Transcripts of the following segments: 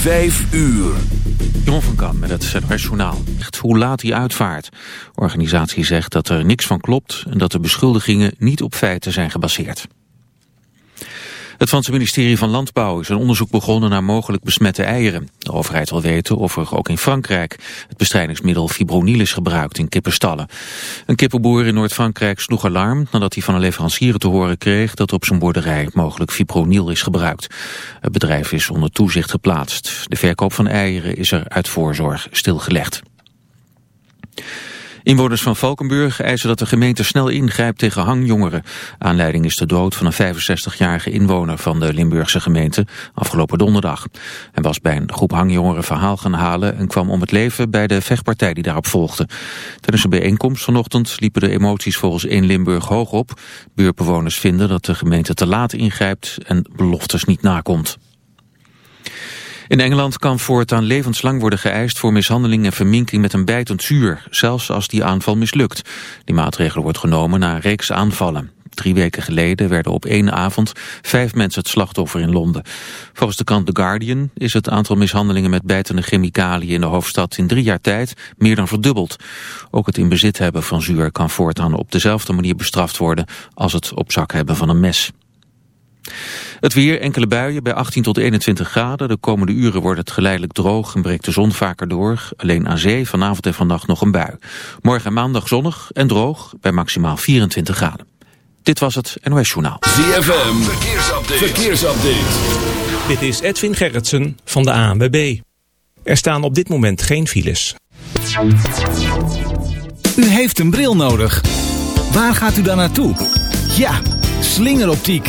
Vijf uur. Jeroen van Kam met het NOS Journaal. Hoe laat hij uitvaart. De organisatie zegt dat er niks van klopt... en dat de beschuldigingen niet op feiten zijn gebaseerd. Het Franse ministerie van Landbouw is een onderzoek begonnen naar mogelijk besmette eieren. De overheid wil weten of er ook in Frankrijk het bestrijdingsmiddel fibronil is gebruikt in kippenstallen. Een kippenboer in Noord-Frankrijk sloeg alarm nadat hij van een leverancier te horen kreeg dat op zijn boerderij mogelijk fibronil is gebruikt. Het bedrijf is onder toezicht geplaatst. De verkoop van eieren is er uit voorzorg stilgelegd. Inwoners van Valkenburg eisen dat de gemeente snel ingrijpt tegen hangjongeren. Aanleiding is de dood van een 65-jarige inwoner van de Limburgse gemeente afgelopen donderdag. Hij was bij een groep hangjongeren verhaal gaan halen en kwam om het leven bij de vechtpartij die daarop volgde. Tijdens een bijeenkomst vanochtend liepen de emoties volgens 1 Limburg hoog op. Buurbewoners vinden dat de gemeente te laat ingrijpt en beloftes niet nakomt. In Engeland kan voortaan levenslang worden geëist voor mishandeling en verminking met een bijtend zuur, zelfs als die aanval mislukt. Die maatregel wordt genomen na een reeks aanvallen. Drie weken geleden werden op één avond vijf mensen het slachtoffer in Londen. Volgens de krant The Guardian is het aantal mishandelingen met bijtende chemicaliën in de hoofdstad in drie jaar tijd meer dan verdubbeld. Ook het in bezit hebben van zuur kan voortaan op dezelfde manier bestraft worden als het op zak hebben van een mes. Het weer, enkele buien bij 18 tot 21 graden. De komende uren wordt het geleidelijk droog en breekt de zon vaker door. Alleen aan zee vanavond en vannacht nog een bui. Morgen en maandag zonnig en droog bij maximaal 24 graden. Dit was het NOS Journaal. ZFM, verkeersupdate. verkeersupdate. Dit is Edwin Gerritsen van de ANWB. Er staan op dit moment geen files. U heeft een bril nodig. Waar gaat u dan naartoe? Ja, slingeroptiek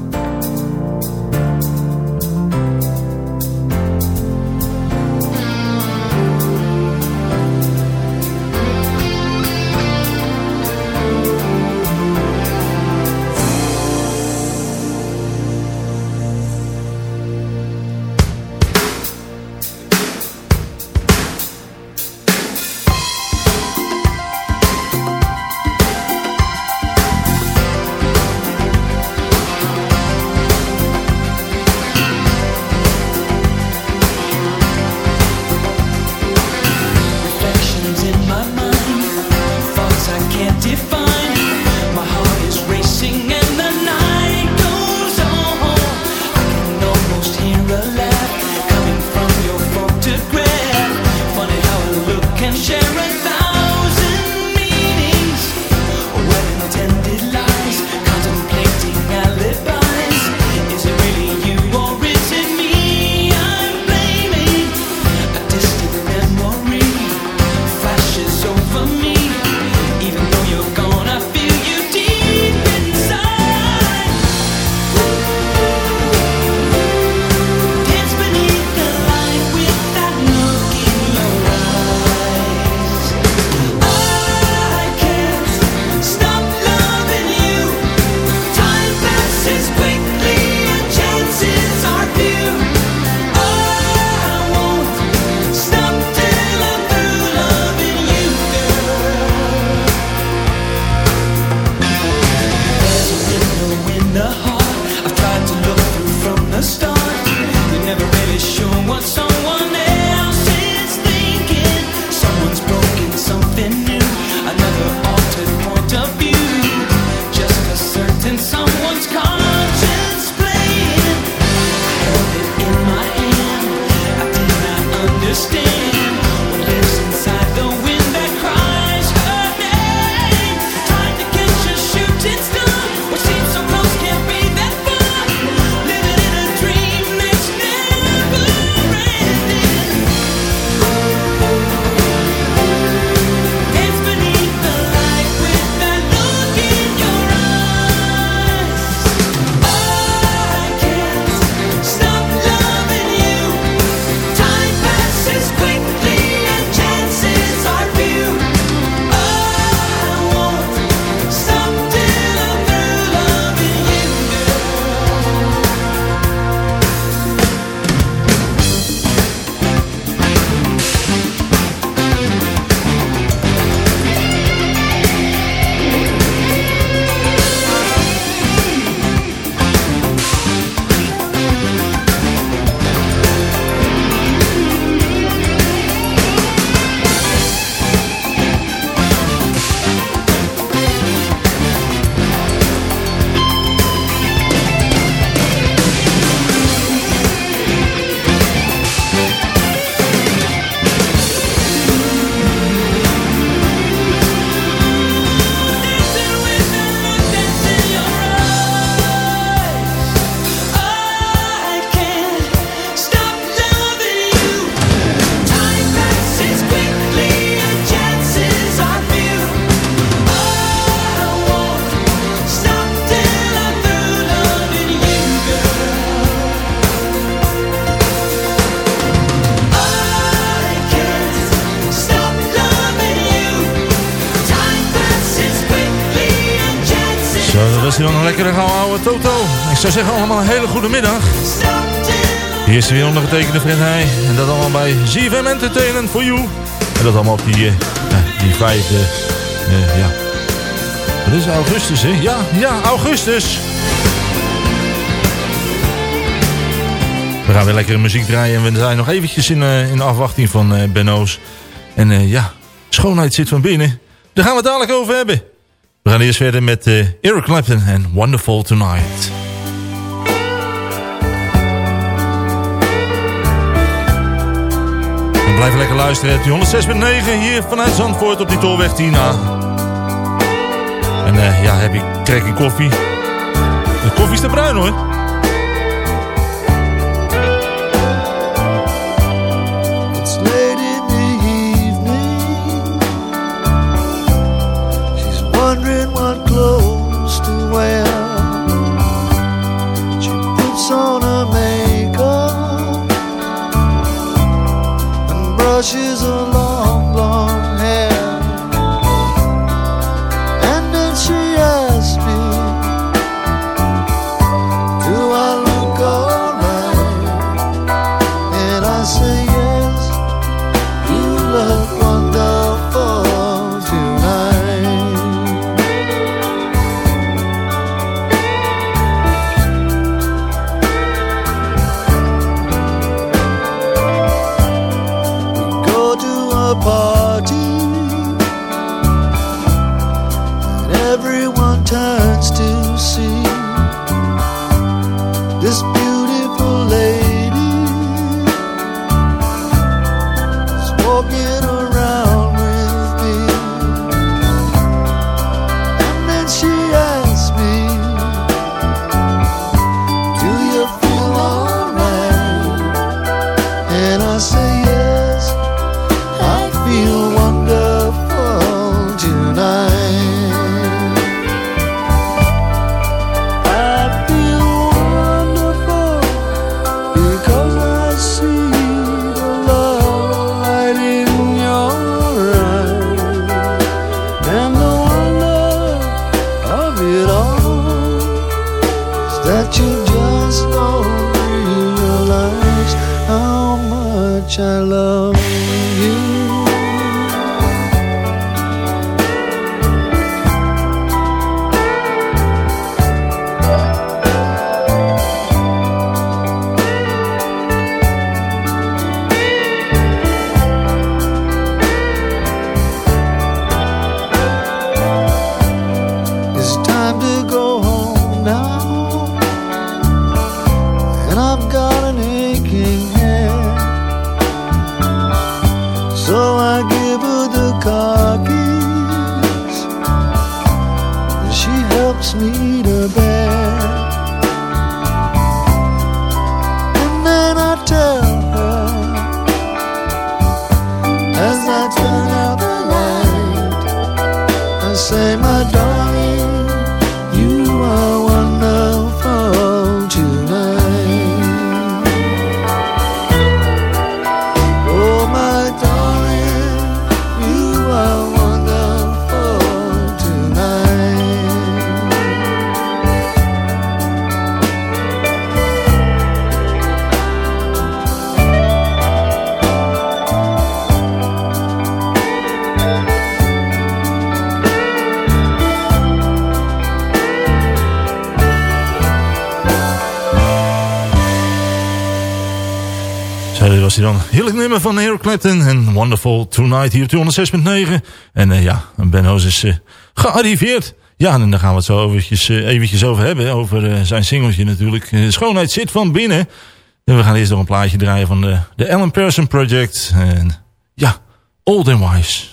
Was hij een lekkere oude Toto. Ik zou zeggen allemaal een hele goede middag. Hier is weer ondergetekende Fred Heij. En dat allemaal bij ZFM Entertainment for You. En dat allemaal op die, uh, die vijfde, uh, ja. Wat is augustus, hè? Ja, ja, augustus. We gaan weer lekkere muziek draaien. En we zijn nog eventjes in, uh, in afwachting van Benno's. En ja, schoonheid zit van binnen. Daar gaan we het dadelijk over hebben. We gaan eerst verder met uh, Eric Clapton en Wonderful Tonight. En blijf lekker luisteren. Het 106.9 hier vanuit Zandvoort op die tolweg Tina. En uh, ja, heb ik, trek koffie. De koffie is te bruin hoor. brushes along. Was hij dan. Heerlijk nummer van Eric Clapton en Wonderful Tonight hier op 206.9. En uh, ja, Ben Hoos is uh, gearriveerd. Ja, en daar gaan we het zo eventjes, uh, eventjes over hebben. Over zijn singeltje natuurlijk. Schoonheid zit van binnen. En we gaan eerst nog een plaatje draaien van de, de Ellen Person Project. En ja, Old and Wise.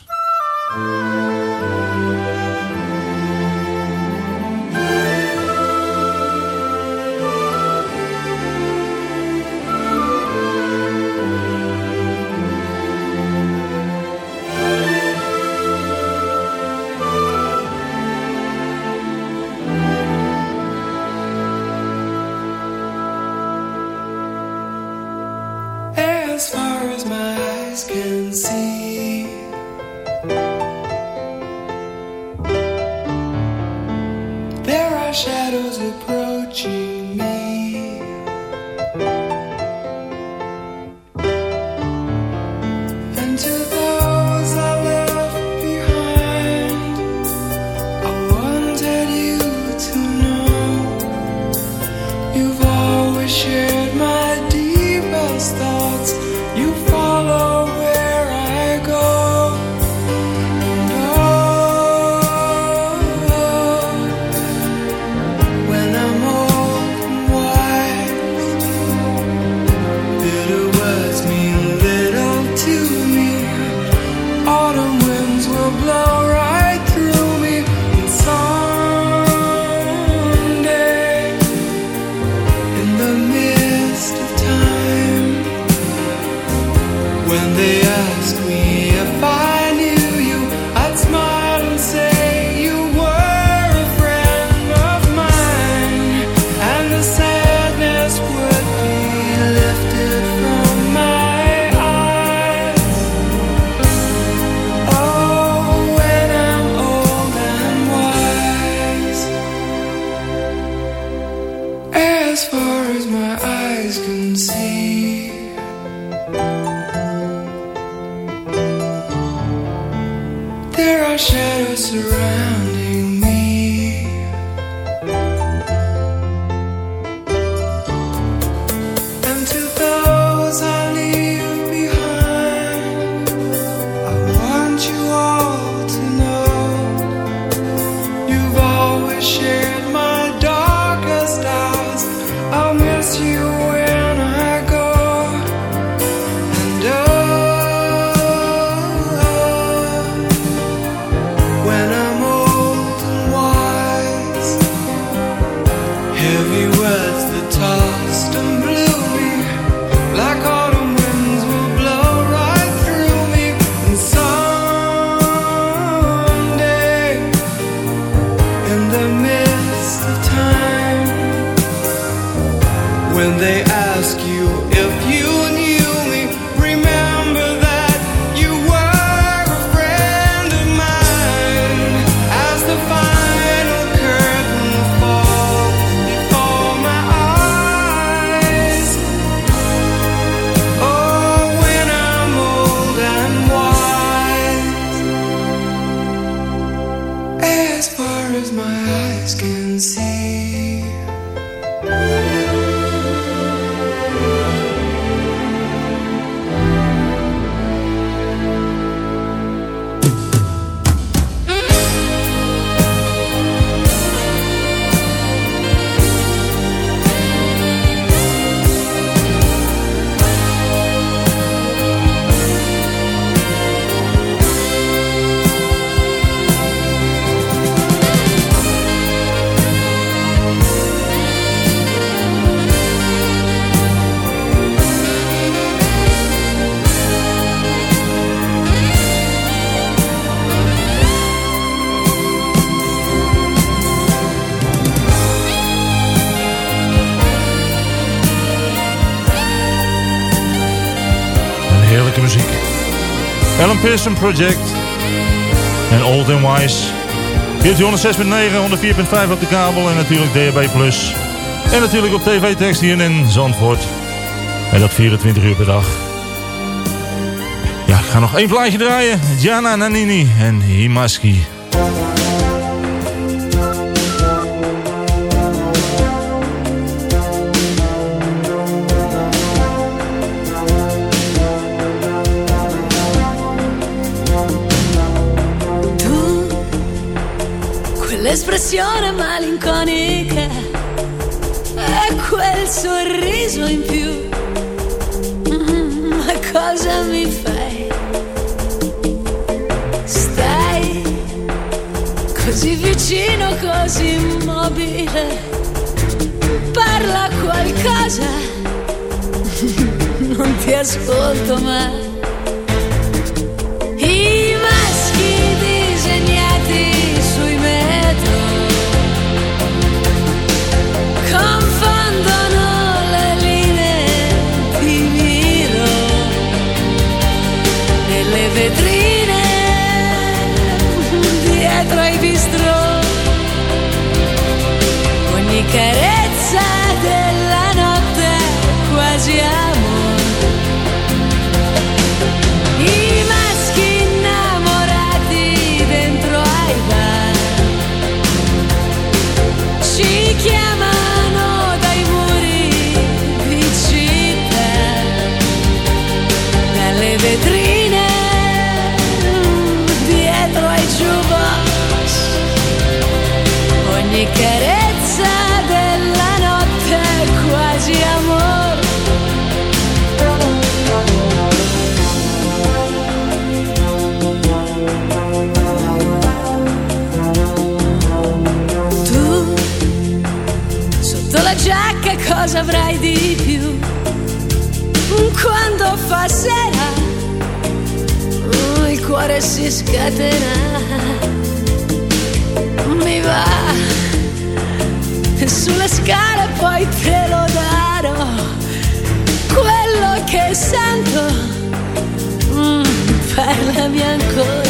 Pearson Project. En Old and Wise. Hier 106.9, 104.5 op de kabel en natuurlijk DHB+. En natuurlijk op tv-tekst hier in Zandvoort. En dat 24 uur per dag. Ja, ik ga nog één plaatje draaien. Gianna Nannini en Himaski. L'espressione malinconica e quel sorriso in più. Mm, ma cosa mi fai? Stai così vicino, così immobile. Parla qualcosa, non ti ascolto mai. Cosa avrai di più? Quando oh, il cuore si scatena mi va sulle scale poi te lo darò. Quello che sento mm, parlami ancora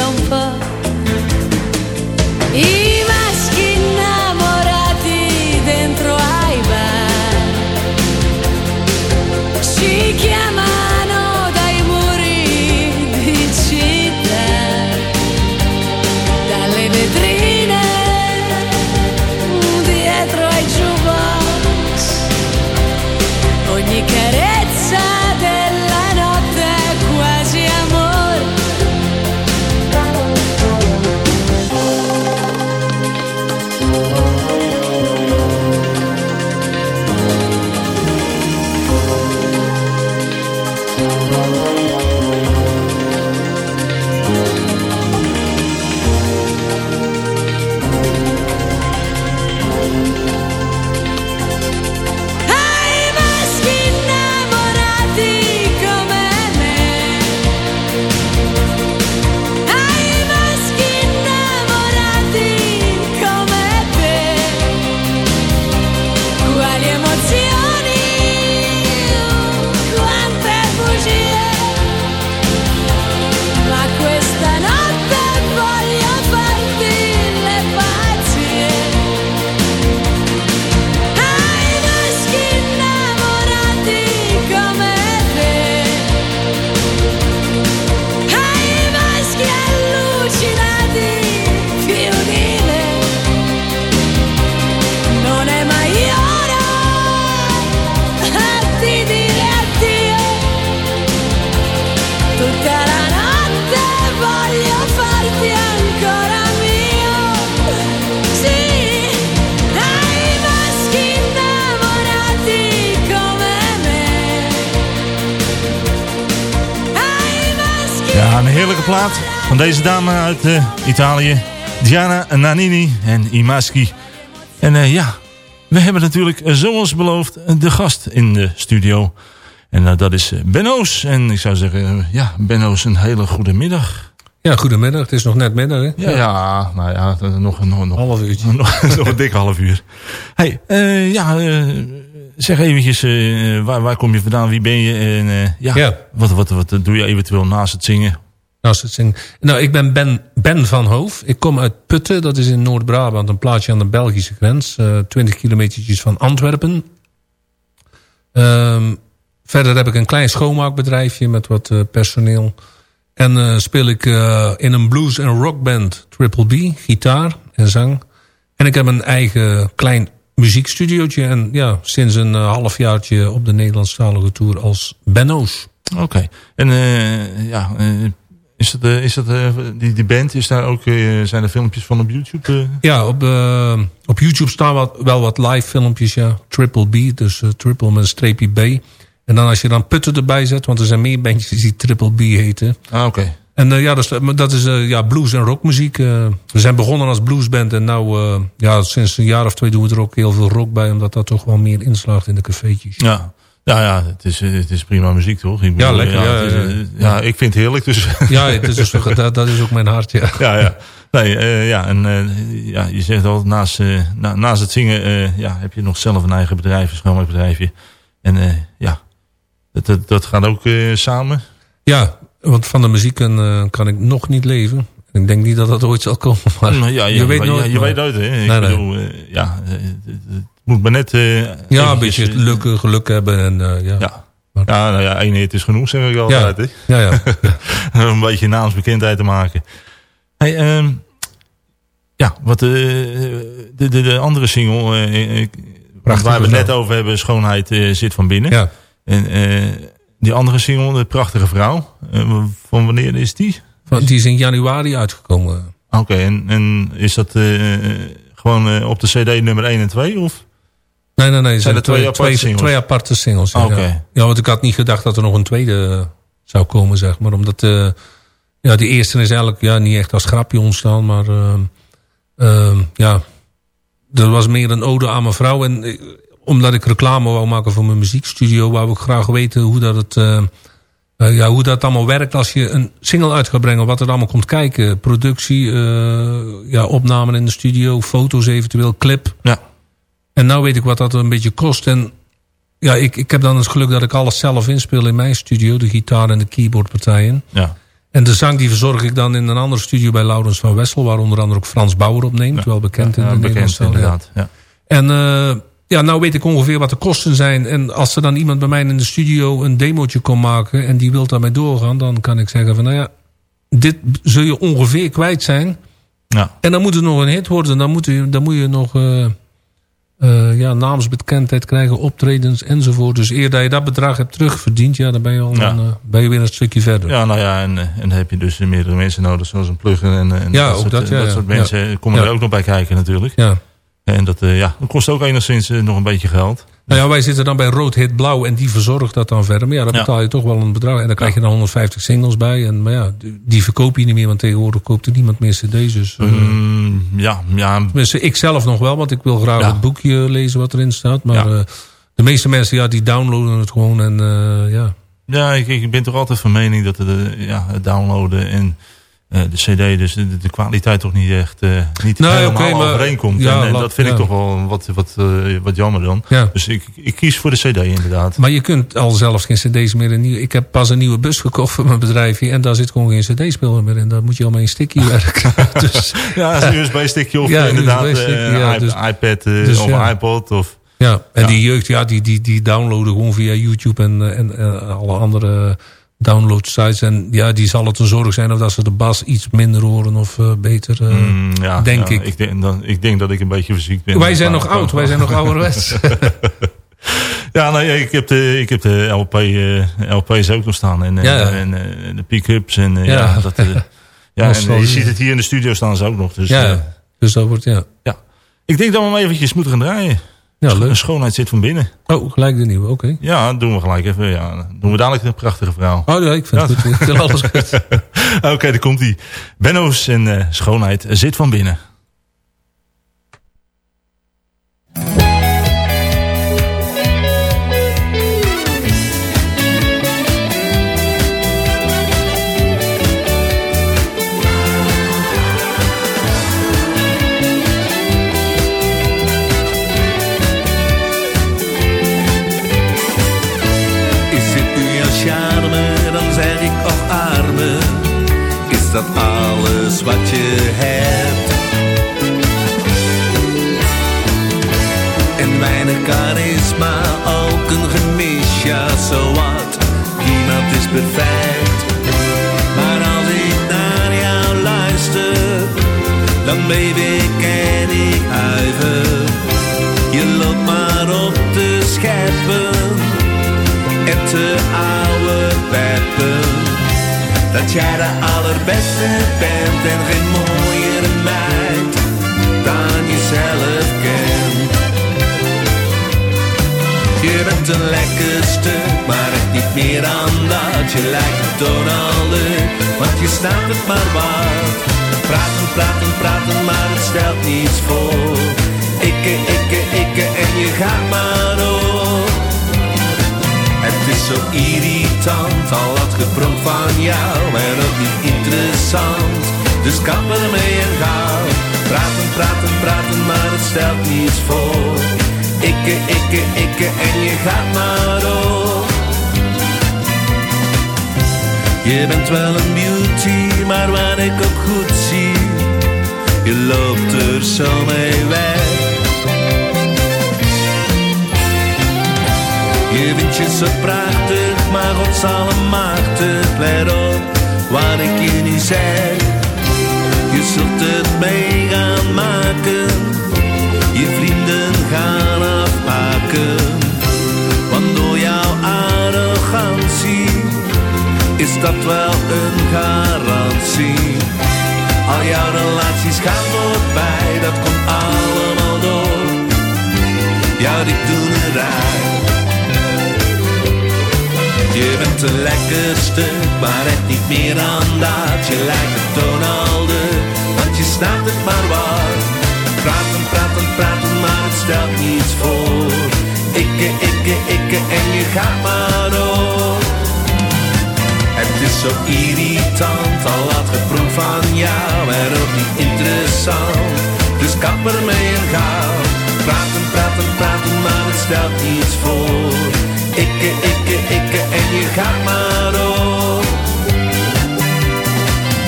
Ja, een heerlijke plaat van deze dame uit uh, Italië. Diana Nanini en Imaski. En uh, ja, we hebben natuurlijk, uh, zoals beloofd, de gast in de studio. En dat is Benno's. En ik zou zeggen, ja, Benno's, een hele goede middag. Ja, goedemiddag. Het is nog net middag, hè? Ja, ja nou ja, nog, nog, nog, half uurtje. nog, nog een dik half uur. hey, ja, zeg eventjes, waar, waar kom je vandaan? Wie ben je? En ja, ja. Wat, wat, wat doe je eventueel naast het zingen? Nou, ik ben Ben, ben van Hoof. Ik kom uit Putten, dat is in Noord-Brabant. Een plaatsje aan de Belgische grens. Uh, 20 kilometertjes van Antwerpen. Um, verder heb ik een klein schoonmaakbedrijfje met wat uh, personeel. En uh, speel ik in een blues- en rockband Triple B, gitaar en zang. En ik heb een eigen klein muziekstudiootje. En ja, sinds een halfjaartje op de Nederlandstalige tour als Benno's. Oké. En ja, is dat, is dat, die, die band, is daar ook, zijn er filmpjes van op YouTube? Ja, op, op YouTube staan wat, wel wat live filmpjes, ja. Triple B, dus triple met een streepje B. En dan als je dan Putten erbij zet, want er zijn meer bandjes die Triple B heten. Ah, oké. Okay. En uh, ja, dat is, dat is uh, ja, blues en rockmuziek. Uh, we zijn begonnen als bluesband en nou, ja, sinds een jaar of twee doen we er ook heel veel rock bij. Omdat dat toch wel meer inslaagt in de cafeetjes. Ja, ja, ja het, is, het is prima muziek toch? Ik bedoel, ja, lekker. Ja, ja, is, ja, ik vind het heerlijk. Dus. Ja, het is dus, dat, dat is ook mijn hart, ja. Ja, ja. Nee, ja, en ja, je zegt al, naast, na, naast het zingen ja, heb je nog zelf een eigen bedrijf, een schoonmaakbedrijfje. En ja, dat, dat, dat gaat ook samen? Ja, want van de muziek kan, kan ik nog niet leven. Ik denk niet dat dat ooit zal komen. Maar ja, ja, je weet nooit. Ja, je weet nooit, hè? Ik nee, bedoel, nee. Ja, het moet maar net... ja, een beetje geluk, geluk hebben. En, ja. Ja. Ja, nou ja, eenheid is genoeg, zeg ik altijd. Ja, hè? ja. ja. een beetje naamsbekendheid te maken. Hey, um, ja, wat de, de, de, andere single... waar we het net over hebben, Schoonheid zit van binnen. Ja. En uh, die andere single, De Prachtige Vrouw, uh, van wanneer is die? Van, die is in januari uitgekomen. Oké, okay, en, en is dat uh, gewoon op de cd nummer 1 en 2? Of? Nee, nee, nee. Zijn er twee, twee, aparte twee, aparte singles, ja. Okay. ja. want ik had niet gedacht dat er nog een tweede zou komen, zeg maar. Omdat ja, die eerste is eigenlijk ja, niet echt als grapje ontstaan, maar ja... Er was meer een ode aan mijn vrouw. En omdat ik reclame wou maken voor mijn muziekstudio... wou ik graag weten hoe dat, het, uh, uh, ja, hoe dat allemaal werkt... als je een single uit gaat brengen. Wat er allemaal komt kijken. Productie, uh, ja, opnamen in de studio, foto's eventueel, clip. Ja. En nou weet ik wat dat een beetje kost. En ja, ik, ik heb dan het geluk dat ik alles zelf inspeel in mijn studio. De gitaar en de keyboardpartijen. Ja. En de zang die verzorg ik dan in een andere studio bij Laurens van Wessel... waar onder andere ook Frans Bauer opneemt. Ja. Wel bekend ja, in de bekend, inderdaad. Ja. En... Uh, ja, nou weet ik ongeveer wat de kosten zijn. En als er dan iemand bij mij in de studio een demootje kon maken... en die wil daarmee doorgaan, dan kan ik zeggen van... nou ja, dit zul je ongeveer kwijt zijn. Ja. En dan moet het nog een hit worden. Dan moet je, dan moet je nog uh, uh, ja, namensbekendheid krijgen, optredens enzovoort. Dus eer dat je dat bedrag hebt terugverdiend... ja, dan ben je, al ja. dan, uh, ben je weer een stukje verder. Ja, nou ja, en, en heb je dus meerdere mensen nodig... zoals een plugger en, en ja, dat, soort, dat, ja, dat soort mensen komen er ook nog bij kijken natuurlijk. Ja. En dat, uh, ja, dat kost ook enigszins nog een beetje geld. Nou ja, wij zitten dan bij Rood Hit Blauw en die verzorgt dat dan verder. Maar ja, dan betaal je ja. toch wel een bedrag. En dan krijg je dan 150 singles bij. En, maar ja, die verkoop je niet meer, want tegenwoordig koopt er niemand meer cd's. Dus, uh, mm, ja, ja. Tenminste, ik zelf nog wel, want ik wil graag ja. het boekje lezen wat erin staat. Maar ja. de meeste mensen, ja, die downloaden het gewoon en ja. Ja, ik, ik ben toch altijd van mening dat het, ja, het downloaden en... Uh, de cd, dus de, de, kwaliteit toch niet echt uh, niet nee, helemaal okay, maar, overeenkomt. Ja, en, en la, dat vind ja. ik toch wel wat, wat, uh, wat jammer dan. Ja. Dus ik, ik kies voor de cd inderdaad. Maar je kunt al zelfs geen cd's meer in. Ik heb pas een nieuwe bus gekocht voor mijn bedrijfje. En daar zit gewoon geen cd-speler meer in. Daar moet je al met een stickje werken. dus, ja, een USB-stickje of inderdaad dus, iPad dus, of iPod. Of, ja, en die jeugd ja, die, die, die downloaden gewoon via YouTube en, en, en alle andere download sites. En ja, die zal het een zorg zijn of dat ze de bas iets minder horen of uh, beter, uh, mm, ja, denk ja, ik. Ik denk, dan, ik denk dat ik een beetje verziekt ben. Wij zijn nog oud, wij zijn nog ouderwets. ja, nee, ik heb de, ik heb de LP, uh, LP's ook nog staan. En, ja, ja. en, de pick-ups. En ja, ja dat, ja en je ziet het hier in de studio staan ze ook nog. Dus, ja, dus dat wordt, ja. ja. Ik denk dat we hem eventjes moeten gaan draaien. Ja, leuk. Schoonheid zit van binnen. Oh, gelijk de nieuwe, oké. Ja, doen we gelijk even. Ja, doen we dadelijk een prachtige verhaal. Oh ja, ik vind het goed. Ik vind alles goed. Oké, daar komt hij. Benno's en eh, schoonheid zit van binnen. Dat alles wat je hebt? En weinig charisma, ook een gemis, ja zowat. Niemand is perfect. Maar als ik naar jou luister, dan beef ik en ik huiver. Je loopt maar op te scheppen en te oude peppen. Dat jij de allerbeste bent en geen mooiere meid dan jezelf kent. Je bent een lekker stuk, maar echt niet meer dan dat. Je lijkt op Donald want je snapt het maar wat. Praten, praten, praten, maar het stelt niets voor. Ikke, ikke, ikke en je gaat maar door. Het is zo irritant, al dat gepronk van jou En ook niet interessant, dus kap ermee en gauw Praten, praten, praten, maar het stelt niets voor. Ikke, ikke, ikke en je gaat maar door. Je bent wel een beauty, maar wat ik ook goed zie. Je loopt er zo mee weg Je vindt je zo prachtig, maar God zal. Let op wat ik je nu zeg. Je zult het mee gaan maken. Je vrienden gaan afmaken. Want door jouw arrogantie is dat wel een garantie. Al jouw relaties gaan voorbij, dat komt allemaal door. Jouw dikdoenerij. Je bent een lekker stuk, maar echt niet meer dan dat. Je lijkt op Donald, want je snapt het maar wat. Praten, praten, praten, maar het stelt niets voor. Ikke, ikke, ikke en je gaat maar door. Het is zo irritant, al dat geproef van jou en ook niet interessant. Dus kap ermee en gauw. Praten, praten, praten, maar het stelt niets voor. Ikke, ikke, ikke en je gaat maar door.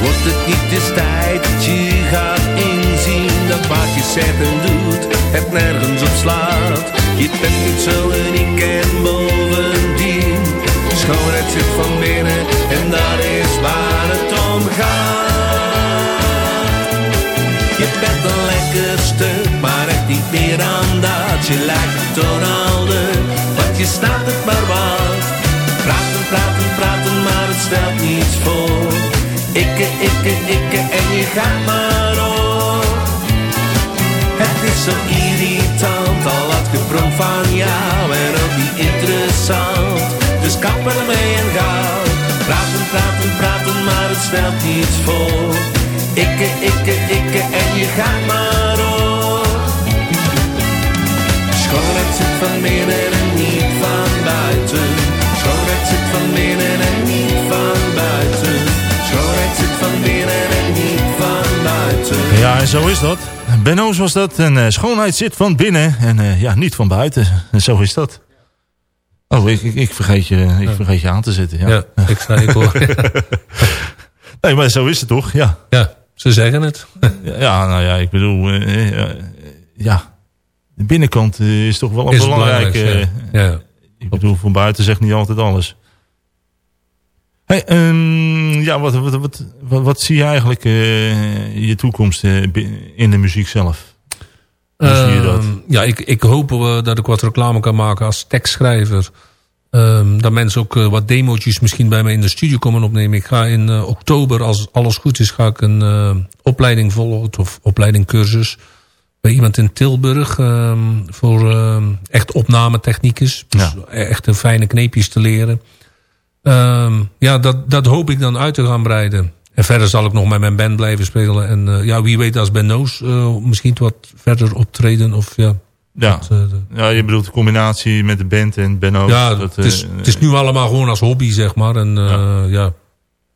Wordt het niet eens tijd dat je gaat inzien dat wat je zegt en doet het nergens op slaat. Je bent niet zo uniek en bovendien, schoonheid zit van binnen en dat is waar het om gaat. Je bent een lekker stuk, maar echt niet meer dan dat. Je lijkt op Donald, want je snapt het maar wat. Praten, praten, praten, maar het stelt niets voor. Ikke, ikke, ikke en je gaat maar door. Het is zo irritant, al dat gepronk van jou en ook niet interessant. Dus kap ermee en gauw. Praten, praten, praten, maar het stelt niets voor. Ikke, ikke, ikke en je gaat maar door. Schoonheid zit van binnen en niet van buiten. Schoonheid zit van binnen en niet van buiten. Schoonheid zit van binnen en niet van buiten. Ja, en zo is dat. Benno's was dat. En eh, schoonheid zit van binnen en eh, ja, niet van buiten. En zo is dat. Oh, ik, ik, ik vergeet, je, ik vergeet je aan te zetten. Ja, Ja, ik sta hier voor. nee, maar zo is het toch? Ja, Ja, ze zeggen het. ja nou ja, ik bedoel... eh, eh, ja, de binnenkant eh, is toch wel een Is belangrijke... belangrijk, eh, ja. Ik bedoel, van buiten zegt niet altijd alles. Hey, ehm, ja, wat, wat, wat, wat, wat zie je eigenlijk eh, je toekomst eh, in de muziek zelf? Hoe zie je dat? Ehm, Ja, ik, ik hoop eh, dat ik wat reclame kan maken als tekstschrijver. Ehm, dat mensen ook eh, wat demootjes misschien bij mij in de studio komen opnemen. Ik ga in eh, oktober, als alles goed is, ga ik een eh, opleiding volgen. Of opleiding cursus. bij iemand in Tilburg. ehm, voor ehm, echt opnametechnicus. Dus echt een fijne kneepjes te leren. Ja, dat, dat hoop ik dan uit te gaan breiden. En verder zal ik nog met mijn band blijven spelen. En ja, wie weet als Ben Noos misschien wat verder optreden. Of ja, Ja. dat, eh, ja, je bedoelt de combinatie met de band en Benno. ja, dat, het, is, eh, het is nu allemaal gewoon als hobby, zeg maar. En, ja. ja.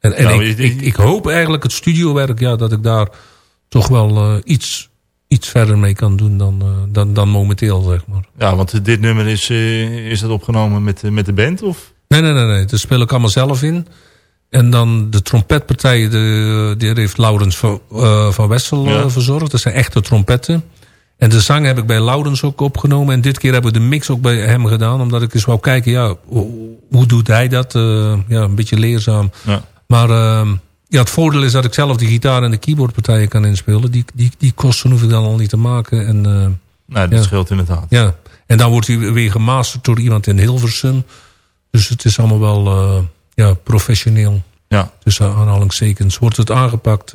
En, en Nou, ik, ik, ik hoop eigenlijk het studiowerk, ja, dat ik daar toch wel eh, iets, iets verder mee kan doen dan, eh, dan, dan momenteel, zeg maar. Ja, want dit nummer is, eh, is dat opgenomen met, eh, met de band? Of? Nee, nee, nee, nee. Daar speel ik allemaal zelf in. En dan de trompetpartij, de, die heeft Laurens van, eh, van Wessel eh, Ja. verzorgd. Dat zijn echte trompetten. En de zang heb ik bij Laurens ook opgenomen. En dit keer hebben we de mix ook bij hem gedaan. Omdat ik eens wou kijken, ja, hoe, doet hij dat? Eh, ja, een beetje leerzaam. Ja. Maar eh, ja, het voordeel is dat ik zelf de gitaar en de keyboardpartijen kan inspelen. Die, die, die kosten hoef ik dan al niet te maken. En, eh, Nou, dat Ja. scheelt inderdaad. ja. en dan wordt hij weer gemasterd door iemand in Hilversum. Dus het is allemaal wel eh, ja, professioneel. Ja. Tussen aanhalingstekens wordt het aangepakt.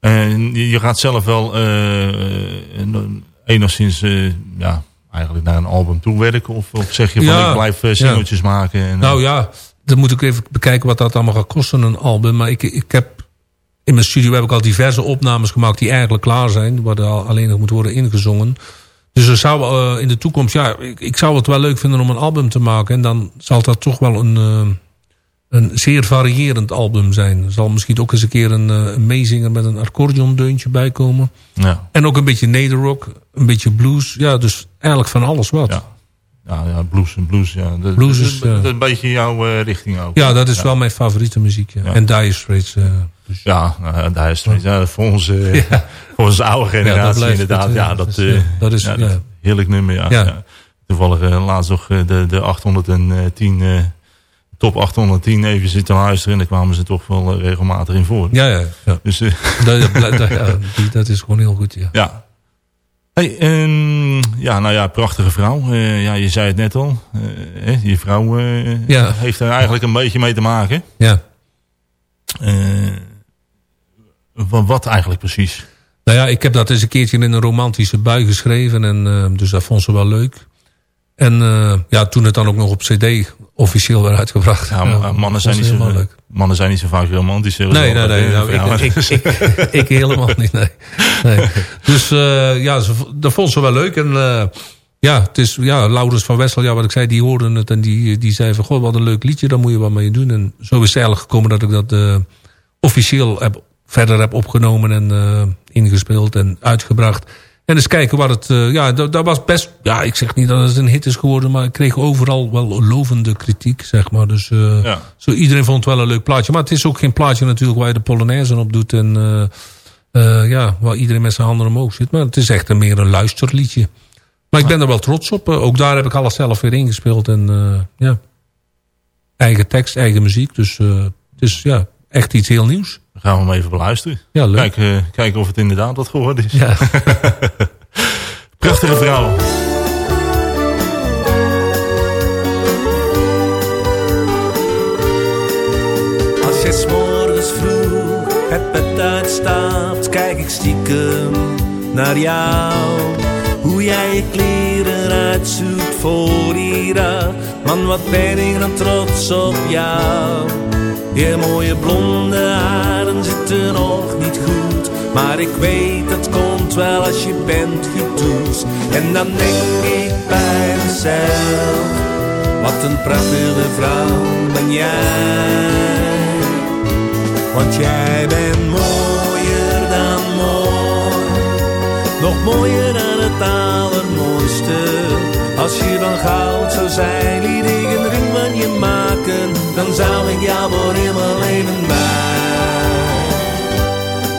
Eh. En je gaat zelf wel eh, enigszins eh, ja, eigenlijk naar een album toe werken? Of, of zeg je van Ja, ik blijf eh, singeltjes maken? En, Nou ja, dan moet ik even bekijken wat dat allemaal gaat kosten, een album. Maar ik, ik heb in mijn studio heb ik al diverse opnames gemaakt die eigenlijk klaar zijn. Waar al alleen nog moet worden ingezongen. Dus er zou eh, in de toekomst, ja, ik, ik zou het wel leuk vinden om een album te maken. En dan zal dat toch wel een, eh, een zeer variërend album zijn. Er zal misschien ook eens een keer een, eh, een meezinger met een accordeondeuntje bij komen. ja. En ook een beetje nederrock, een beetje blues. Ja, dus eigenlijk van alles wat. Ja. Ja, ja, blues en blues. Ja. Dat, Blues is, dat eh, een beetje jouw eh, richting ook. Ja, dat is wel mijn favoriete muziek. Ja. En Dire Straits. dus. Ja, daar is het. Ja, voor, onze, voor onze oude generatie inderdaad. het, ja, dat, dat is, eh, dat is, heerlijk nummer. Ja. Toevallig laatst nog de, de 810 eh, top 810 even zitten luisteren. En daar kwamen ze toch wel eh, regelmatig in voor. Ja, ja. ja. Dus eh, Dat, dat, dat- ja, die- dat is gewoon heel goed, ja. ja. Hey, ehm, ja, nou ja, prachtige vrouw. Eh, ja, je zei het net al. Eh, je vrouw Ja. heeft er eigenlijk een beetje mee te maken. ja. Eh, wa- wat eigenlijk precies? Nou ja, ik heb dat eens een keertje in een romantische bui geschreven. En, eh, dus dat vond ze wel leuk. En eh, ja, toen het dan ook nog op cd officieel werd uitgebracht. Ja, maar mannen, zijn niet zo, leuk. mannen zijn niet zo vaak romantisch. Nee, nee, nee. eh, nou, ik, ik, ik, ik helemaal niet, nee. nee. Dus eh, ja, ze, dat vond ze wel leuk. En eh, ja, het is, ja, Laurens van Wessel, ja, wat ik zei, die hoorden het. En die, die zei van, goh, wat een leuk liedje, daar moet je wat mee doen. En zo is het eigenlijk gekomen dat ik dat eh, officieel heb, verder heb opgenomen en eh, ingespeeld en uitgebracht. En eens kijken wat het... eh, ja, dat, dat was best... Ja, ik zeg niet dat het een hit is geworden... maar ik kreeg overal wel lovende kritiek, zeg maar. Dus eh, Ja. zo, iedereen vond het wel een leuk plaatje. Maar het is ook geen plaatje natuurlijk waar je de Polonaise op doet... en eh, ja, waar iedereen met zijn handen omhoog zit. Maar het is echt een meer een luisterliedje. Maar ik ben er wel trots op. Ook daar heb ik alles zelf weer ingespeeld. En ja, eigen tekst, eigen muziek. Dus het is ja, echt iets heel nieuws. Gaan we hem even beluisteren. Ja, leuk. Kijk, eh, kijken of het inderdaad wat geworden is. Ja. Prachtige vrouw. Als je s'morgens vroeg het bed uitstapt, kijk ik stiekem naar jou. Hoe jij je kleren uitzoekt voor dag. Man, wat ben ik dan trots op jou. Je mooie blonde haren zitten nog niet goed. Maar ik weet dat komt wel als je bent getoetst. En dan denk ik bij mezelf. Wat een prachtige vrouw ben jij. Want jij bent mooier dan mooi. Nog mooier dan het allermooiste. Als je van goud zou zijn, liet ik een ring van je maken. Dan zou ik jou voor heel mijn leven bij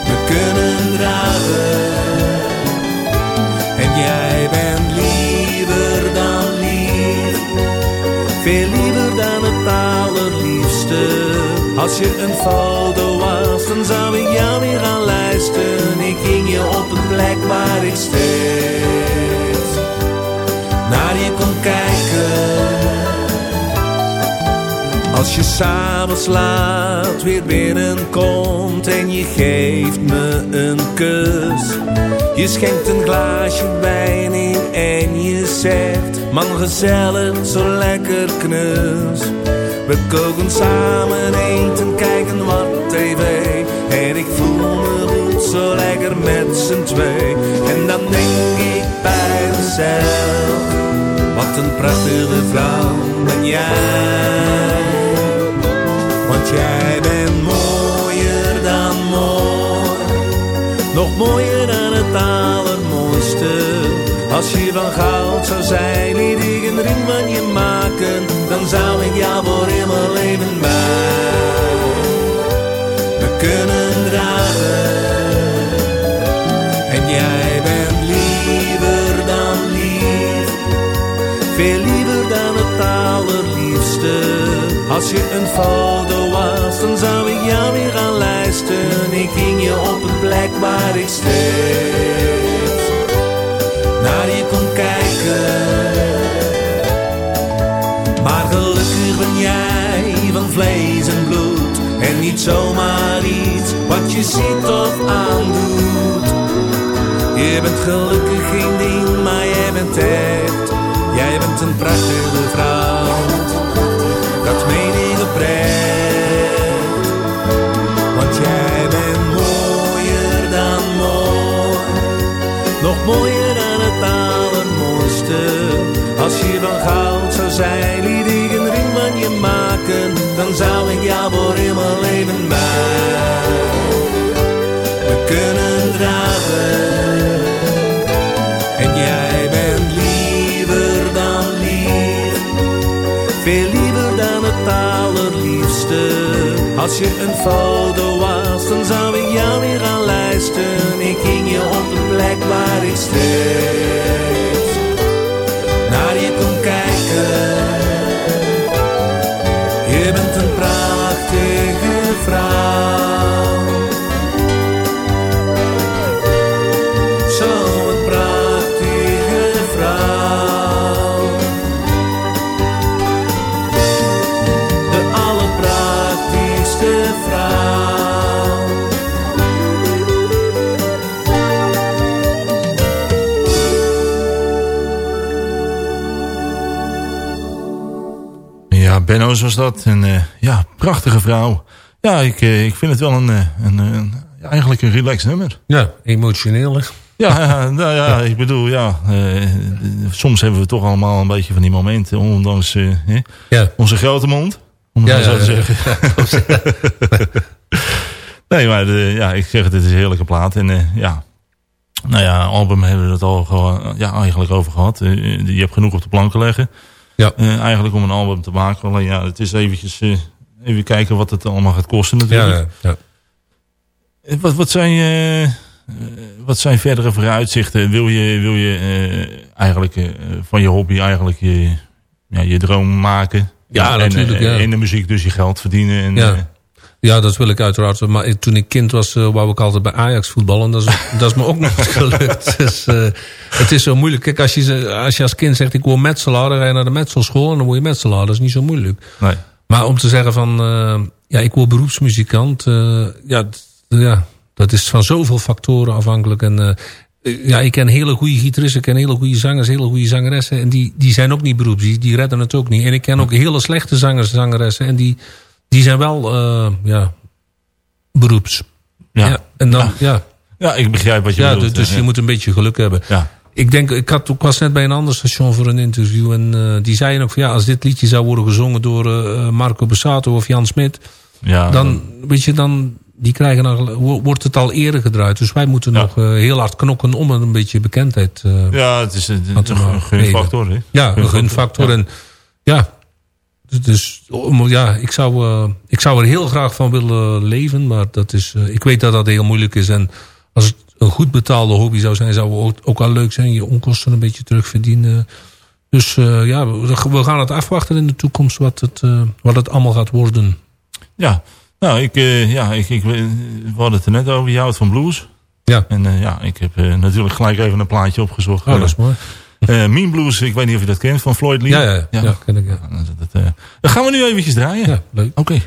me kunnen dragen. En jij bent liever dan lief. Veel liever dan het allerliefste. Als je een foto was, dan zou ik jou weer gaan luisteren. Ik ging je op een plek waar ik steeds naar je kon kijken. Als je s'avonds laat weer binnenkomt en je geeft me een kus. Je schenkt een glaasje wijn in en je zegt, man gezellig, zo lekker knus. We koken samen eten, kijken wat tv. En ik voel me goed, zo lekker met z'n twee. En dan denk ik bij mezelf, een prachtige vrouw ben jij. Want jij bent mooier dan mooi. Nog mooier dan het allermooiste. Als je van goud zou zijn, liet ik een ring van je maken. Dan zou ik jou voor in mijn leven bij. We kunnen dragen. En jij Veel liever dan het allerliefste. Als je een foto was, dan zou ik jou weer gaan lijsten. Ik ging je op een plek waar ik steeds naar je kon kijken. Maar gelukkig ben jij van vlees en bloed. En niet zomaar iets wat je ziet of aandoet. Je bent gelukkig geen ding, maar jij bent echt. Jij bent een prachtige vrouw. Dat meen ik oprecht. Want jij bent mooier dan mooi. Nog mooier dan het allermooiste. Als je van goud zou zijn, liet ik een ring van je maken. Dan zou ik jou voor mijn leven bij. We kunnen dragen. Als je een foto was, dan zou ik jou weer gaan lijsten. Ik ging je op een plek waar ik Benno's was dat. En eh, ja, prachtige vrouw. Ja, ik, eh, ik vind het wel een, eh, een, eigenlijk een relaxed nummer. Ja, emotioneel. hè? Ja, ja, nou ja, ik bedoel, ja, soms hebben we toch allemaal een beetje van die momenten, ondanks eh, Ja. onze grote mond, om het Ja, zo te zeggen. nee, maar de, ja, ik zeg het, het is een heerlijke plaat. En ja, nou ja, album hebben we het al gewoon, ja, eigenlijk over gehad. Eh, je hebt genoeg op de plank te leggen. Ja. Eh, eigenlijk om een album te maken. Alleen ja, het is eventjes, eh, even kijken wat het allemaal gaat kosten natuurlijk. Ja, ja. Eh, Wat, wat, zijn, eh, wat zijn verdere vooruitzichten? Wil je, wil je eigenlijk van je hobby eigenlijk je, ja, je droom maken? Ja, en, natuurlijk, ja. In de muziek dus je geld verdienen. En, Ja. Ja, dat wil ik uiteraard. Maar toen ik kind was, eh, wou ik altijd bij Ajax voetballen. Dat is, dat is me ook nog gelukt. Dus, eh, het is zo moeilijk. Kijk, als je, als je als kind zegt, ik wil metselaar, dan ga je naar de metselschool en dan word je metselaar. Dat is niet zo moeilijk. nee. Maar om te zeggen van, eh, ja, ik word beroepsmuzikant. ja, ja, dat is van zoveel factoren afhankelijk. En ja, ik ken hele goede gitaristen, ik ken hele goede zangers, hele goede zangeressen. En die, die zijn ook niet beroeps, die, die redden het ook niet. En ik ken ook hele slechte zangers, zangeressen. En die, die zijn wel, eh, ja, beroeps. Ja. Ja, en dan, ja, ja, ik begrijp wat je ja, bedoelt. dus je moet een beetje geluk hebben. Ja. Ik denk, ik, had, ik was net bij een ander station voor een interview. En eh, die zeiden ook van ja, als dit liedje zou worden gezongen door eh, Marco Bassato of Jan Smit. Ja, dan, weet je, dan die krijgen dan, wo- wordt het al eerder gedraaid. Dus wij moeten Ja. nog heel hard knokken om een beetje bekendheid. ja, het is een, een gunfactor. hè? ja, een gunfactor. En ja, dus- ja, ik zou, eh, ik zou er heel graag van willen leven. Maar dat is, eh, ik weet dat dat heel moeilijk is. En als het een goed betaalde hobby zou zijn, zou het ook, ook wel leuk zijn. Je onkosten een beetje terugverdienen. Dus eh, ja, we, we gaan het afwachten in de toekomst wat het, wat het allemaal gaat worden. Ja, nou, ik, ja, ik, ik, we hadden het er net over. Je houdt van blues. Ja, En ja, ik heb natuurlijk gelijk even een plaatje opgezocht. oh, dat is mooi. Eh, mean Blues, ik weet niet of je dat kent, van Floyd Lee. Ja, ja, ja. ja ken ik, ja. Dat, eh, dat gaan we nu eventjes draaien. Ja, leuk. Oké.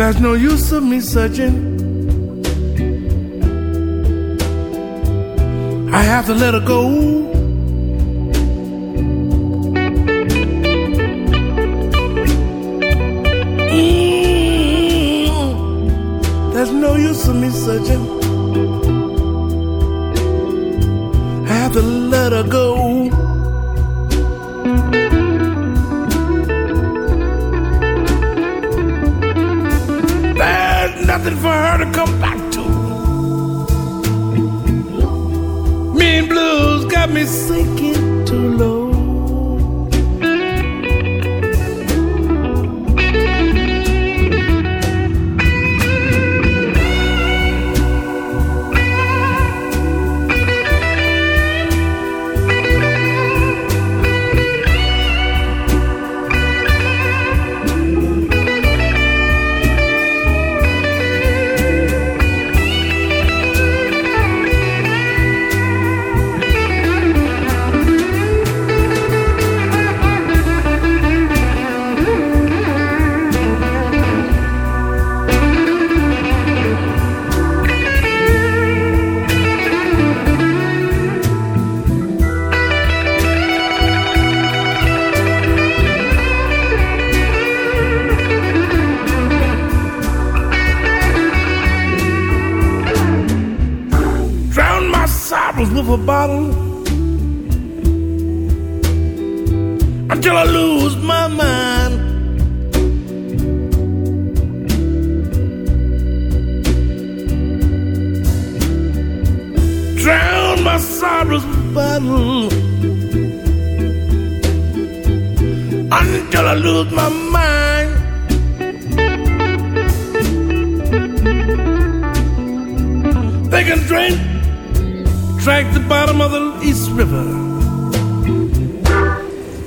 There's no use of me searching. I have to let her go. Mm, There's no use of me searching. I have to let her go. Me sinking bottle until I lose my mind. They can drink, drink the bottom of the East River.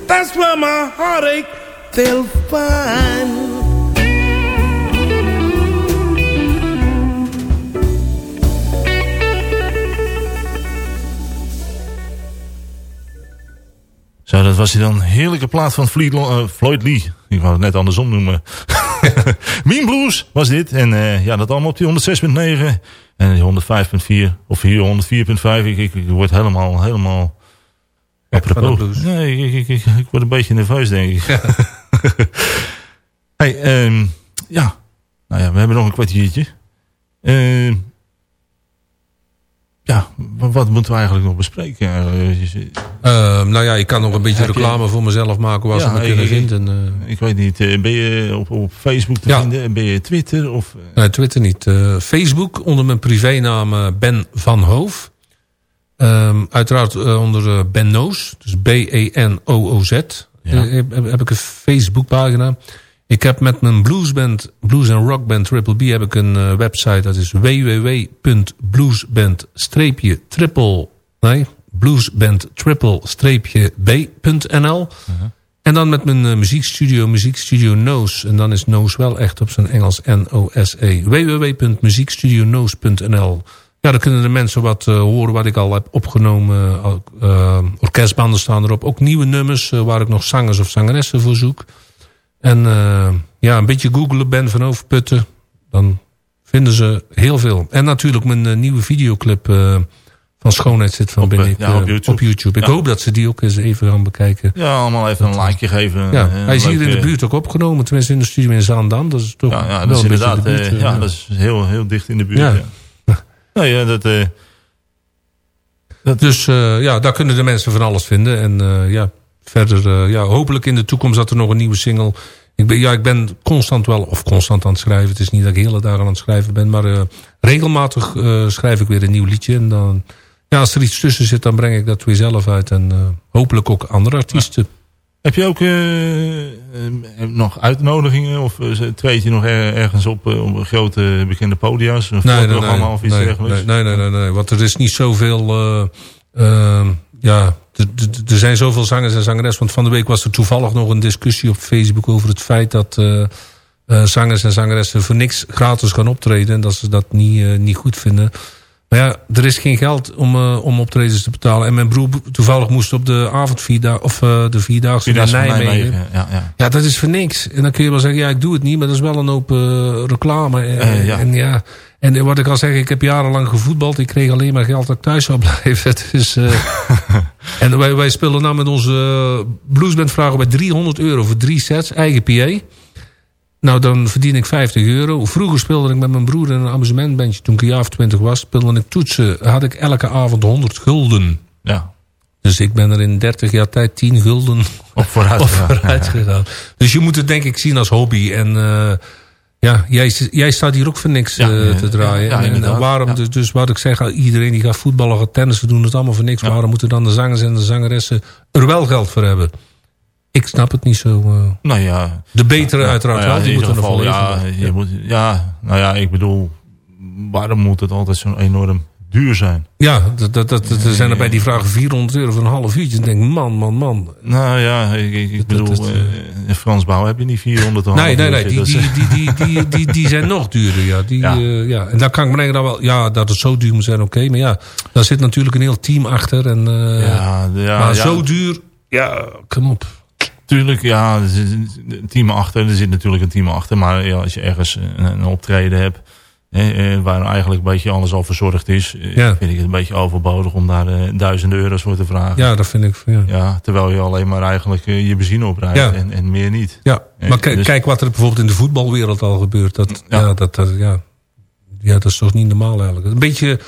That's where my heartache they'll find. Zo, dat was hij dan. Heerlijke plaat van Fleet, uh, Floyd Lee. Ik wou het net andersom noemen. mean Blues was dit. En uh, ja, dat allemaal op die 106.9. En die 105.4. Of hier 104.5. Ik, ik, ik word helemaal, helemaal... Apropos. Nee, ik, ik, ik, ik, word een beetje nerveus, denk ik. Ja. hey, um, ja. Nou ja, we hebben nog een kwartiertje. Uh, ja, wat moeten we eigenlijk nog bespreken? Uh, nou ja, ik kan nog een beetje reclame je... voor mezelf maken waar ja, ze me kunnen vinden. Uh... Ik weet niet, ben je op, op Facebook te ja. vinden? Ben je Twitter? Of... Nee, Twitter niet. Uh, Facebook onder mijn privénaam Ben van Hoof. Um, uiteraard onder Ben Noos, dus B-E-N-O-O-Z. Ja. heb, heb ik een Facebookpagina. Ik heb met mijn bluesband, blues en rockband Triple B, heb ik een uh, website. Dat is www.bluesband-triple, nee, bluesband-triple-b.nl. Uh -huh. En dan met mijn uh, muziekstudio, muziekstudio Noos. En dan is Noos wel echt op zijn Engels N-O-S-E. www.muziekstudionoos.nl Ja, dan kunnen de mensen wat uh, horen wat ik al heb opgenomen. Orkestbanden staan erop. Ook nieuwe nummers waar ik nog zangers of zangeressen voor zoek. En uh, ja, een beetje googelen Ben van Overputten. Dan vinden ze heel veel. En natuurlijk mijn uh, nieuwe videoclip uh, van Schoonheid zit van op, ben ik, ja, op YouTube. Op YouTube. Ik ja. hoop dat ze die ook eens even gaan bekijken. Ja, allemaal even dat, een likeje geven. Ja, hij is hier in de buurt ook opgenomen. Tenminste in de studio in Zaandam. Dat is toch ja, ja, dat is inderdaad, buurt, ja, dat is heel, heel dicht in de buurt. Ja. Ja. nou ja, dat... dat dus ja, daar kunnen de mensen van alles vinden. En ja, verder, uh, ja, hopelijk in de toekomst dat er nog een nieuwe single... Ik ben, ja, ik ben constant wel, of constant aan het schrijven. Het is niet dat ik hele dagen aan het schrijven ben. Maar uh, regelmatig uh, schrijf ik weer een nieuw liedje. En dan, ja, als er iets tussen zit, dan breng ik dat weer zelf uit. En hopelijk ook andere artiesten. Ja. Heb je ook nog uitnodigingen? Of treed je nog er, ergens op, op grote bekende podia's? Of nee, nee, nee, of iets nee, nee, nee, nee, nee, nee, Want er is niet zoveel... ja, er zijn zoveel zangers en zangeressen. Want van de week was er toevallig nog een discussie op Facebook over het feit dat uh, uh, zangers en zangeressen voor niks gratis gaan optreden. En dat ze dat niet, uh, niet goed vinden. Maar ja, er is geen geld om, om optredens te betalen. En mijn broer toevallig moest op de avond of de vierdaagse in Nijmegen. Nijmegen. Ja, ja. ja, dat is voor niks. En dan kun je wel zeggen, ja, ik doe het niet. Maar dat is wel een open reclame. En ja. En ja en wat ik al zeg, ik heb jarenlang gevoetbald. Ik kreeg alleen maar geld dat ik thuis zou blijven. Dus, uh, en wij, wij spelen nou met onze bluesband vragen bij 300 euro voor drie sets, eigen PA. Nou, dan verdien ik 50 euro. Vroeger speelde ik met mijn broer in een amusementbandje. Toen ik een jaar of 20 was, speelde ik toetsen. Had ik elke avond 100 gulden. Ja. Dus ik ben er in 30 jaar tijd 10 gulden op vooruit, op vooruit gegaan. Dus je moet het denk ik zien als hobby. En... Uh, ja, jij, jij staat hier ook voor niks ja, uh, te draaien. Ja, en, en, waarom, dus, dus wat ik zeg, iedereen die gaat voetballen, gaat tennissen, doen het allemaal voor niks. Waarom moeten dan de zangers en de zangeressen er wel geld voor hebben? Ik snap het niet zo. Uh, nou ja. De betere uiteraard wel, die moeten ervoor ja, je moet, ja, nou ja, ik bedoel, waarom moet het altijd zo'n enorm duur zijn. Ja, dat, dat, dat, er zijn er bij die vragen 400 euro voor een half uurtje. Dan denk ik, man, man, man. Nou ja, ik, ik, bedoel, dat, uh, in Frans bouw heb je niet 400 euro. Nee, nee, nee, die, die, die, die, die, die, die, zijn nog duurder. Ja. Die, ja. Uh, ja. En daar kan ik me denken, wel, ja, dat het zo duur moet zijn, oké. Okay, maar ja, daar zit natuurlijk een heel team achter. En, uh, ja, ja, maar ja. zo duur, ja, kom op. Tuurlijk, ja, er zit een team achter. Er zit natuurlijk een team achter. Maar ja, als je ergens een, een optreden hebt eh, waar eigenlijk een beetje alles al verzorgd is. Ja. Vind ik het een beetje overbodig om daar uh, duizenden euro's voor te vragen. Ja, dat vind ik. Ja. ja terwijl je alleen maar eigenlijk uh, je benzine oprijdt ja. en, en meer niet. Ja, maar dus... kijk wat er bijvoorbeeld in de voetbalwereld al gebeurt. Dat, ja. ja dat, dat, ja. ja, dat is toch niet normaal eigenlijk. Een beetje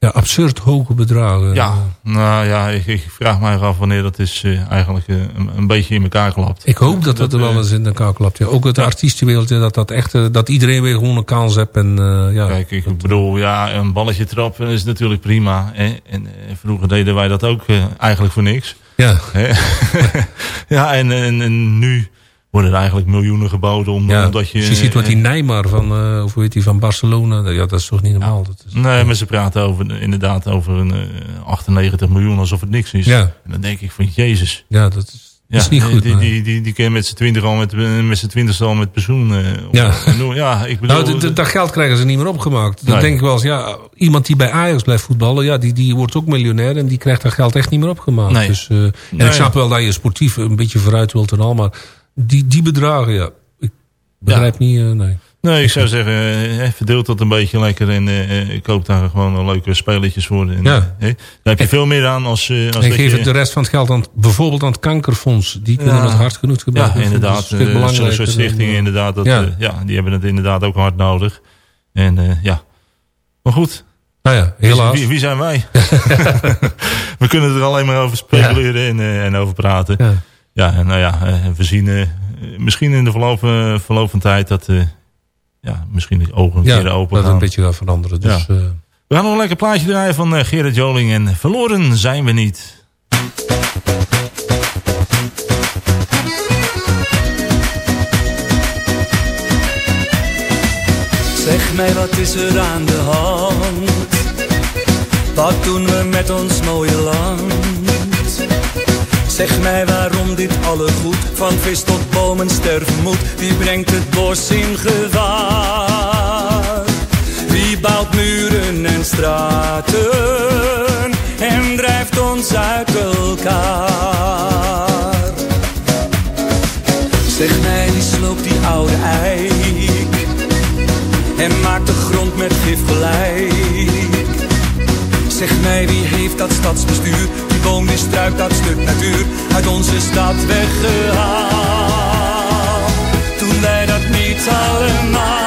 ja, absurd hoge bedragen. Ja, nou ja, ik, ik vraag mij af wanneer dat is uh, eigenlijk uh, een, een, beetje in elkaar klapt. Ik hoop dat dat, er wel eens in elkaar klapt. Ja. Ook het ja. artiestenwereld, dat, dat, echt, uh, dat iedereen weer gewoon een kans heeft. En, ja, Kijk, ik bedoel, ja, een balletje trappen is natuurlijk prima. Hè? En vroeger deden wij dat ook eigenlijk voor niks. Ja. ja, en, en, en nu worden er eigenlijk miljoenen geboden. Om, ja, omdat je, je ziet wat die Neymar van, uh, of hoe heet die, van Barcelona. Ja, dat is toch niet normaal. Dat is, nee, maar ze praten over, inderdaad over een uh, 98 miljoen alsof het niks is. Ja. En dan denk ik van, jezus. Ja, dat is... is niet goed, Die, die, die, die kun je met z'n twintig al met, met z'n twintigste al met pensioen. eh, Ja. ja, ik bedoel... Nou, dat geld krijgen ze niet meer opgemaakt. Dan Nee. denk ik wel eens, ja, iemand die bij Ajax blijft voetballen, ja, die, die wordt ook miljonair en die krijgt dat geld echt niet meer opgemaakt. Nee. Dus, eh, en Nee. ik snap wel dat je sportief een beetje vooruit wilt en al, maar die, die bedragen, ja, ik begrijp niet, eh, nee. Nee, ik zou zeggen, eh, verdeelt dat een beetje lekker en eh, eh, koop daar gewoon leuke spelletjes voor. En, Ja. eh, daar heb je veel meer aan als, als En dat geef je... het de rest van het geld aan, bijvoorbeeld aan het kankerfonds. Die kunnen Ja. het hard genoeg gebruiken. Ja, inderdaad. Zo'n soort stichtingen inderdaad. Dat, ja. ja. ja, die hebben het inderdaad ook hard nodig. En ja, maar goed. Nou ja, helaas. Wie, wie zijn wij? we kunnen er alleen maar over speculeren en, en over praten. Ja. Nou ja, eh, we zien eh, misschien in de verloop, eh, verloop van tijd dat eh, ja, misschien de ogen een Ja, keer open dat gaan. een beetje gaat veranderen. Dus, Ja. eh, We gaan nog een lekker plaatje draaien van eh, Gerard Joling en Verloren zijn we niet. Zeg mij, wat is er aan de hand? Wat doen we met ons mooie land? Zeg mij waarom dit alle goed, van vis tot bomen sterven moet. Wie brengt het bos in gevaar? Wie bouwt muren en straten en drijft ons uit elkaar? Zeg mij, wie sloopt die oude eik en maakt de grond met gif gelijk? Zeg mij, wie heeft dat stadsbestuur, die boom, die struik, dat stuk natuur uit onze stad weggehaald? Toen wij dat niet allemaal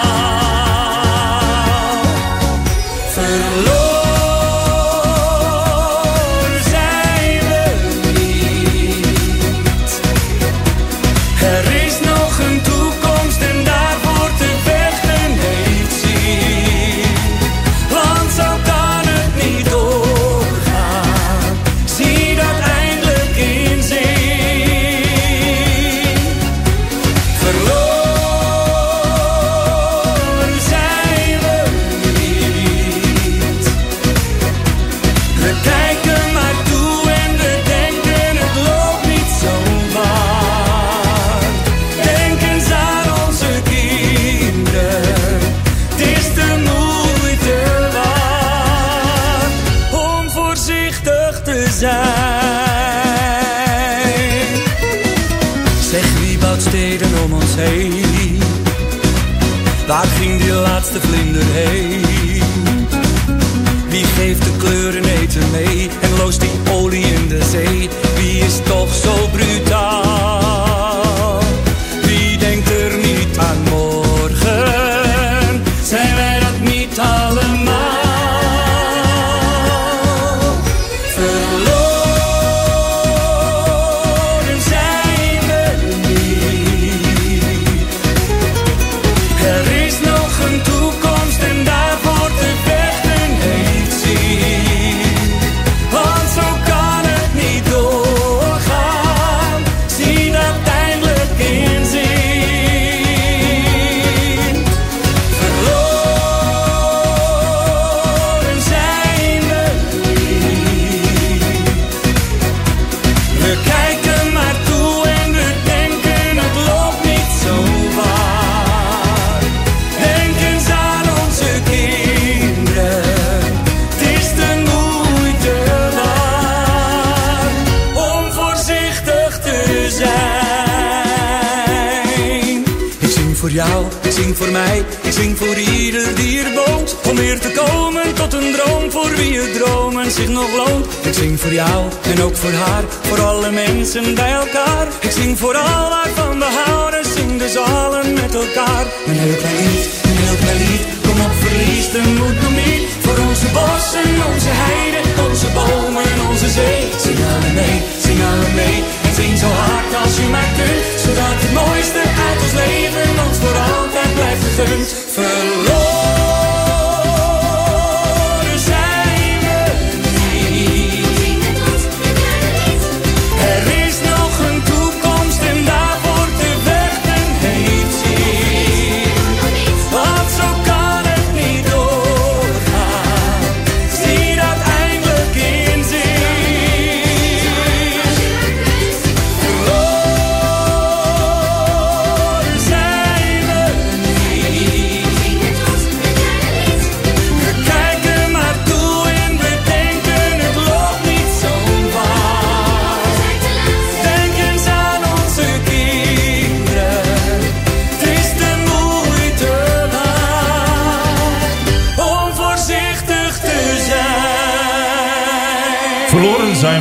jou, ik zing voor mij, ik zing voor ieder die hier woont. Om weer te komen tot een droom voor wie het dromen zich nog loont. Ik zing voor jou en ook voor haar, voor alle mensen bij elkaar. Ik zing voor al waarvan we houden, zing dus allen met elkaar. Een heel klein lied, een heel klein lied, kom op verlies de moed nog niet. Onze bossen, onze heiden, onze bomen, onze zee. Zing allen mee, zing allen mee, en zing zo hard als je maar kunt. Zodat het mooiste uit ons leven ons voor altijd blijft gegund.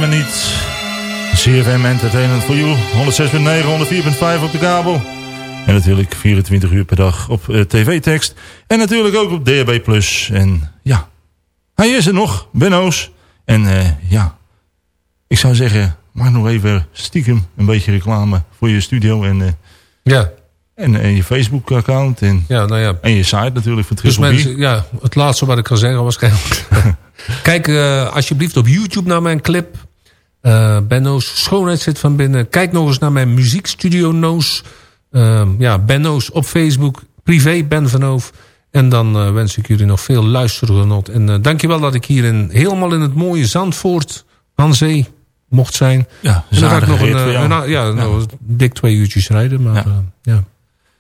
We niet. CFM Entertainment for You. 106.9, 104.5 op de kabel. En natuurlijk 24 uur per dag op uh, tv-tekst. En natuurlijk ook op DHB+. En ja, hij is er nog, Benno's. En uh, ja, ik zou zeggen, maak nog even stiekem een beetje reclame voor je studio. En, uh, ja. En, en je Facebook-account. En, ja, nou ja. en je site natuurlijk van dus mensen, Ja, het laatste wat ik kan zeggen was... Kijk alsjeblieft op YouTube naar mijn clip. Uh, Benno's schoonheid zit van binnen. Kijk nog eens naar mijn muziekstudio Noos. Uh, ja, Benno's op Facebook. Privé Ben van Hoof. En dan uh, wens ik jullie nog veel luistergenot. En uh, dankjewel dat ik hier in, helemaal in het mooie Zandvoort aan zee mocht zijn. Ja, en dan ga ik nog een, ja, nou, ja. dik twee uurtjes rijden. Maar, ja. ja.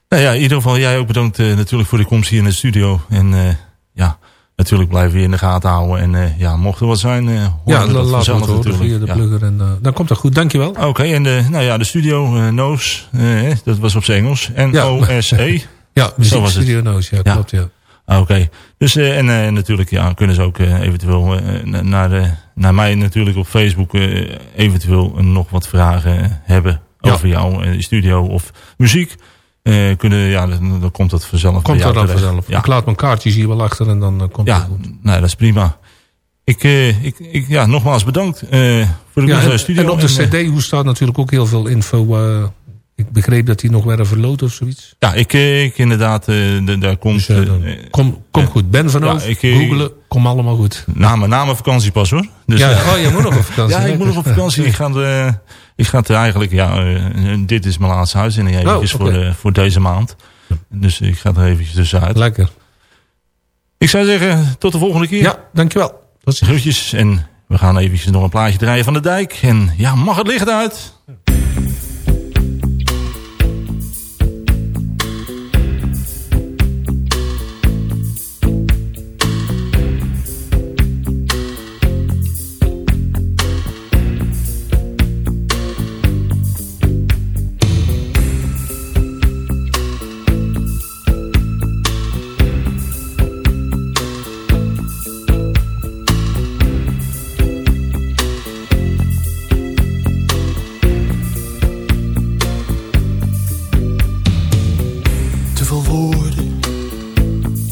Nou ja, in ieder geval jij ook bedankt natuurlijk voor de komst hier in de studio. En ja, natuurlijk blijven we in de gaten houden. En uh, ja, mocht er wat zijn, uh, ja, dan laten we het horen via de plugger. En, uh, dan komt dat goed, dankjewel. Oké, okay, en de, nou ja, de studio Noos, dat was op zijn Engels. N-O-S-E. ja, muziekstudio Noos, ja, klopt, ja. Oké, okay. dus en natuurlijk ja, kunnen ze ook eventueel naar, naar mij natuurlijk op Facebook eventueel nog wat vragen hebben over jou de studio of muziek. Uh, kunnen, ja, dan, dan, komt dat vanzelf. Komt dat dan vanzelf. Ja. Ik laat mijn kaartjes hier wel achter en dan uh, komt ja, het goed. Nee, dat is prima. Ik, uh, ik, ik, ja, nogmaals bedankt voor de ja, en, studio. En op de cd hoe staat natuurlijk ook heel veel info. ik begreep dat die nog werden verloot of zoiets. Ja, ik, ik inderdaad, de, daar komt... Dus, kom kom goed. Ben van ja, googelen, kom allemaal goed. Na mijn, na mijn vakantiepas hoor. Dus, ja, oh, je moet nog op vakantie. ja, ik moet nog op vakantie. ik ga... De, ik ga het eigenlijk, ja, uh, dit is mijn laatste huiszinning eventjes oh, okay. voor, de, voor deze maand. Dus ik ga er eventjes tussenuit. Lekker. Ik zou zeggen, tot de volgende keer. Ja, dankjewel. Tot ziens. Groetjes. En we gaan eventjes nog een plaatje draaien van de dijk. En ja, mag het licht uit?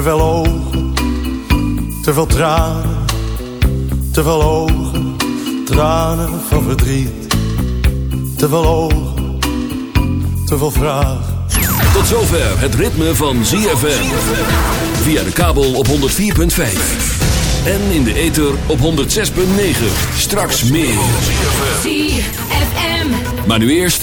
Te veel ogen, te veel tranen, te veel ogen, tranen van verdriet. Te veel ogen, te veel vragen. Tot zover het ritme van ZFM. Via de kabel op 104.5. En in de ether op 106.9. Straks meer. ZFM. Maar nu eerst...